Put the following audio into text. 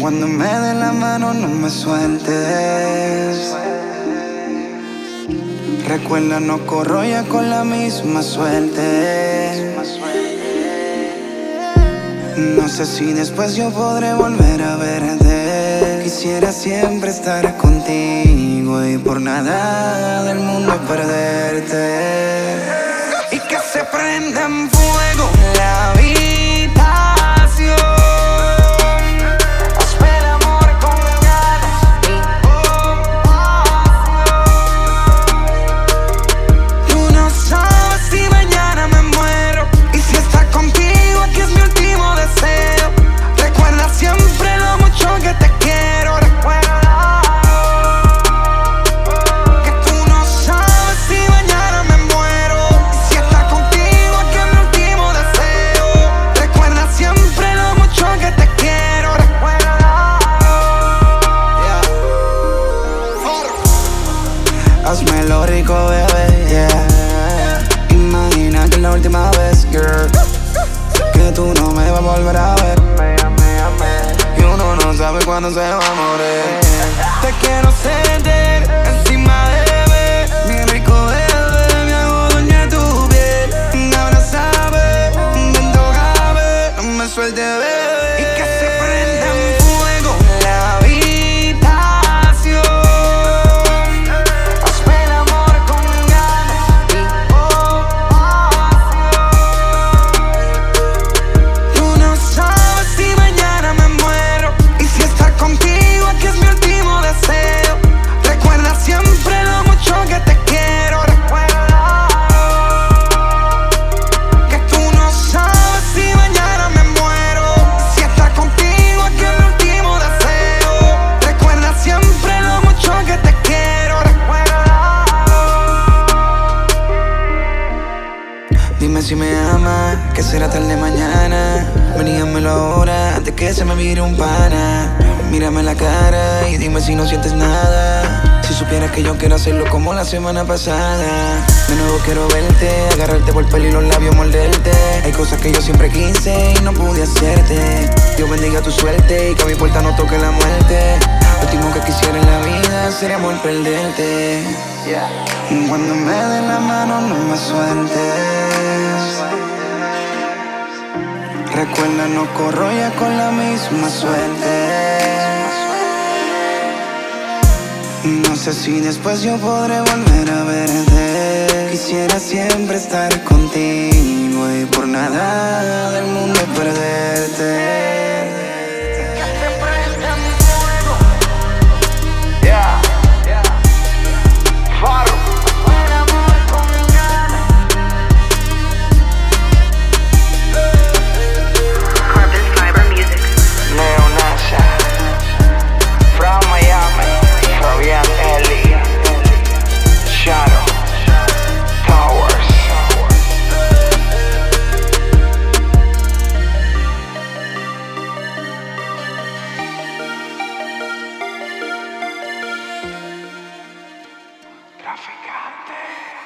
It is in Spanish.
Cuando me dé la mano no me sueltes. Recuerda, no corro ya con la misma suerte. No sé si después yo podré volver a verte. Quisiera siempre estar contigo y por nada del mundo perderte. Y que se prenda la última vez, girl. Que tú no me vas a volver a ver. Y uno no sabe cuándo se va a morir. Te quiero sentir que será tarde mañana. Veníamelo ahora, antes que se me vire un pana. Mírame la cara y dime si no sientes nada. Si supieras que yo quiero hacerlo como la semana pasada. De nuevo quiero verte, agarrarte por el pelo y los labios, morderte. Hay cosas que yo siempre quise y no pude hacerte. Dios bendiga tu suerte y que a mi puerta no toque la muerte. Lo último que quisiera en la vida sería amor perderte. Cuando me den la mano no me sueltes. Recuerda, no corro ya con la misma suerte. No sé si después yo podré volver a verte. Quisiera siempre estar contigo y por nada del mundo perderte. trafficante.